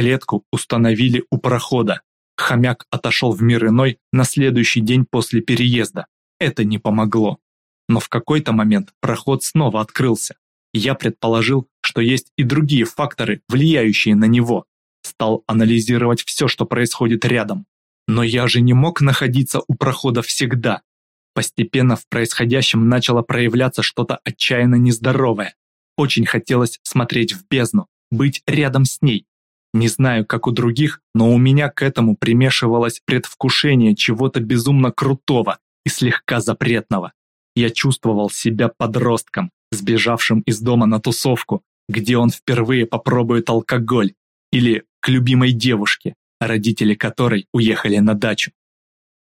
Клетку установили у прохода. Хомяк отошел в мир иной на следующий день после переезда. Это не помогло. Но в какой-то момент проход снова открылся. Я предположил, что есть и другие факторы, влияющие на него. Стал анализировать все, что происходит рядом. Но я же не мог находиться у прохода всегда. Постепенно в происходящем начало проявляться что-то отчаянно нездоровое. Очень хотелось смотреть в бездну, быть рядом с ней. Не знаю, как у других, но у меня к этому примешивалось предвкушение чего-то безумно крутого и слегка запретного. Я чувствовал себя подростком, сбежавшим из дома на тусовку, где он впервые попробует алкоголь, или к любимой девушке, родители которой уехали на дачу.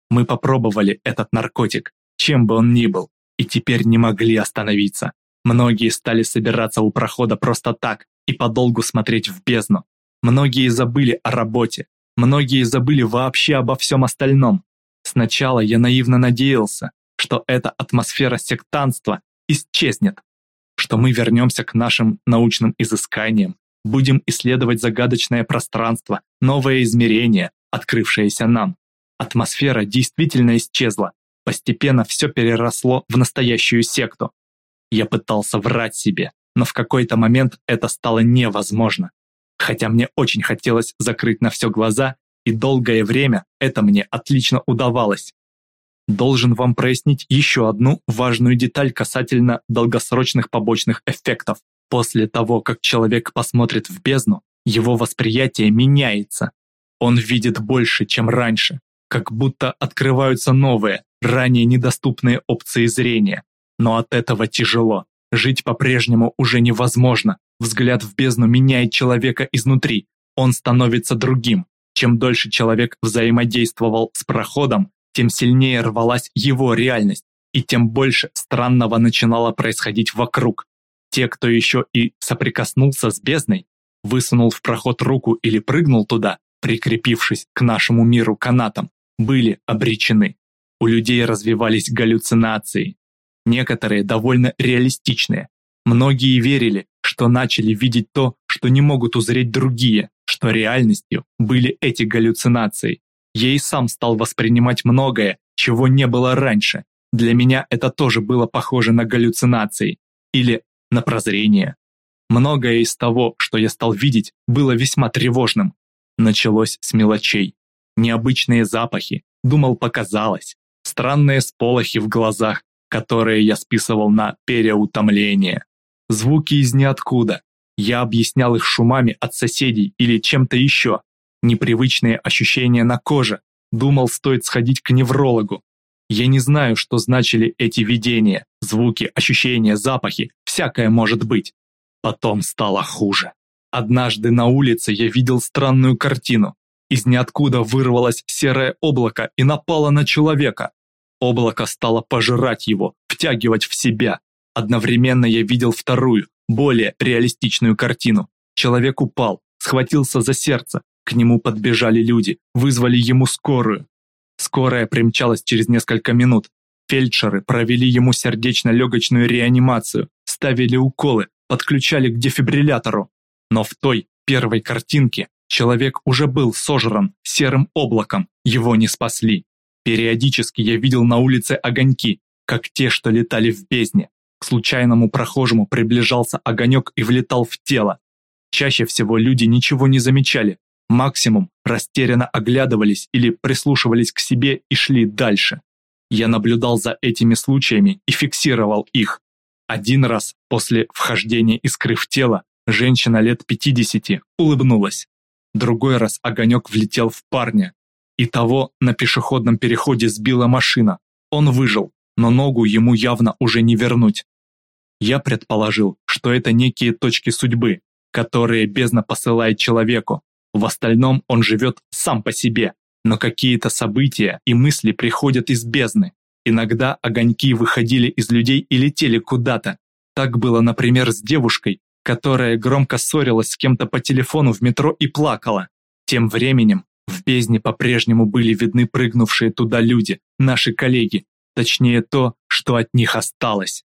Мы попробовали этот наркотик, чем бы он ни был, и теперь не могли остановиться. Многие стали собираться у прохода просто так и подолгу смотреть в бездну. Многие забыли о работе, многие забыли вообще обо всем остальном. Сначала я наивно надеялся, что эта атмосфера сектанства исчезнет, что мы вернемся к нашим научным изысканиям, будем исследовать загадочное пространство, новое измерение, открывшееся нам. Атмосфера действительно исчезла, постепенно все переросло в настоящую секту. Я пытался врать себе, но в какой-то момент это стало невозможно. Хотя мне очень хотелось закрыть на все глаза, и долгое время это мне отлично удавалось. Должен вам прояснить еще одну важную деталь касательно долгосрочных побочных эффектов. После того, как человек посмотрит в бездну, его восприятие меняется. Он видит больше, чем раньше, как будто открываются новые, ранее недоступные опции зрения. Но от этого тяжело. Жить по-прежнему уже невозможно. Взгляд в бездну меняет человека изнутри. Он становится другим. Чем дольше человек взаимодействовал с проходом, тем сильнее рвалась его реальность, и тем больше странного начинало происходить вокруг. Те, кто еще и соприкоснулся с бездной, высунул в проход руку или прыгнул туда, прикрепившись к нашему миру канатом, были обречены. У людей развивались галлюцинации. Некоторые довольно реалистичные. Многие верили, что начали видеть то, что не могут узреть другие, что реальностью были эти галлюцинации. Я и сам стал воспринимать многое, чего не было раньше. Для меня это тоже было похоже на галлюцинации. Или на прозрение. Многое из того, что я стал видеть, было весьма тревожным. Началось с мелочей. Необычные запахи, думал показалось. Странные сполохи в глазах, которые я списывал на переутомление. Звуки из ниоткуда. Я объяснял их шумами от соседей или чем-то еще. Непривычные ощущения на коже. Думал, стоит сходить к неврологу. Я не знаю, что значили эти видения, звуки, ощущения, запахи, всякое может быть. Потом стало хуже. Однажды на улице я видел странную картину. Из ниоткуда вырвалось серое облако и напало на человека. Облако стало пожирать его, втягивать в себя. Одновременно я видел вторую, более реалистичную картину. Человек упал, схватился за сердце. К нему подбежали люди, вызвали ему скорую. Скорая примчалась через несколько минут. Фельдшеры провели ему сердечно-легочную реанимацию, ставили уколы, подключали к дефибриллятору. Но в той первой картинке человек уже был сожран серым облаком, его не спасли. Периодически я видел на улице огоньки, как те, что летали в бездне. К случайному прохожему приближался огонек и влетал в тело. Чаще всего люди ничего не замечали, максимум растерянно оглядывались или прислушивались к себе и шли дальше. Я наблюдал за этими случаями и фиксировал их. Один раз после вхождения искры в тело женщина лет 50 улыбнулась. Другой раз огонек влетел в парня. И того на пешеходном переходе сбила машина. Он выжил, но ногу ему явно уже не вернуть. Я предположил, что это некие точки судьбы, которые бездна посылает человеку. В остальном он живет сам по себе, но какие-то события и мысли приходят из бездны. Иногда огоньки выходили из людей и летели куда-то. Так было, например, с девушкой, которая громко ссорилась с кем-то по телефону в метро и плакала. Тем временем в бездне по-прежнему были видны прыгнувшие туда люди, наши коллеги, точнее то, что от них осталось.